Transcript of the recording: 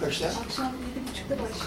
Kaçta? Akşam yedi buçukta başlıyor.